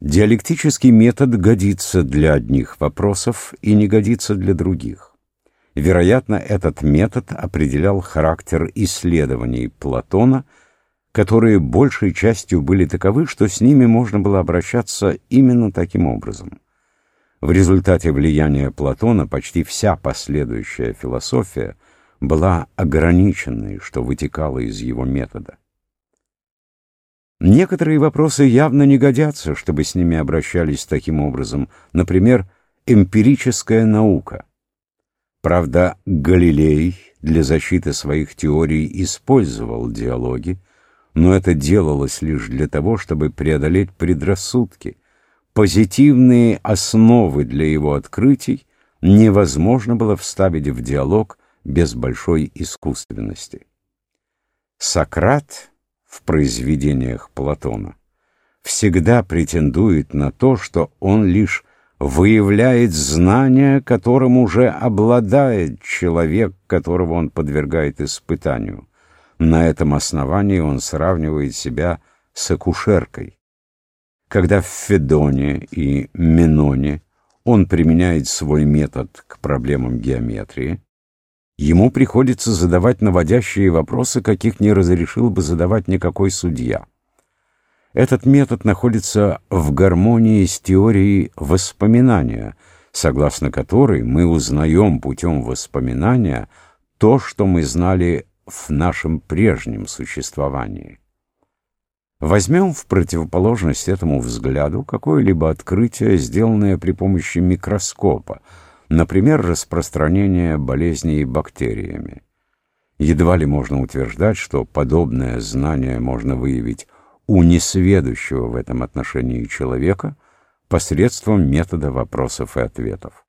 Диалектический метод годится для одних вопросов и не годится для других. Вероятно, этот метод определял характер исследований Платона, которые большей частью были таковы, что с ними можно было обращаться именно таким образом. В результате влияния Платона почти вся последующая философия была ограниченной, что вытекало из его метода. Некоторые вопросы явно не годятся, чтобы с ними обращались таким образом, например, эмпирическая наука. Правда, Галилей для защиты своих теорий использовал диалоги, но это делалось лишь для того, чтобы преодолеть предрассудки. Позитивные основы для его открытий невозможно было вставить в диалог без большой искусственности. Сократ в произведениях Платона всегда претендует на то, что он лишь выявляет знания, которым уже обладает человек, которого он подвергает испытанию. На этом основании он сравнивает себя с акушеркой. Когда в Федоне и Меноне он применяет свой метод к проблемам геометрии, ему приходится задавать наводящие вопросы, каких не разрешил бы задавать никакой судья. Этот метод находится в гармонии с теорией воспоминания, согласно которой мы узнаем путем воспоминания то, что мы знали в нашем прежнем существовании. Возьмем в противоположность этому взгляду какое-либо открытие, сделанное при помощи микроскопа, Например, распространение болезней бактериями. Едва ли можно утверждать, что подобное знание можно выявить у несведущего в этом отношении человека посредством метода вопросов и ответов.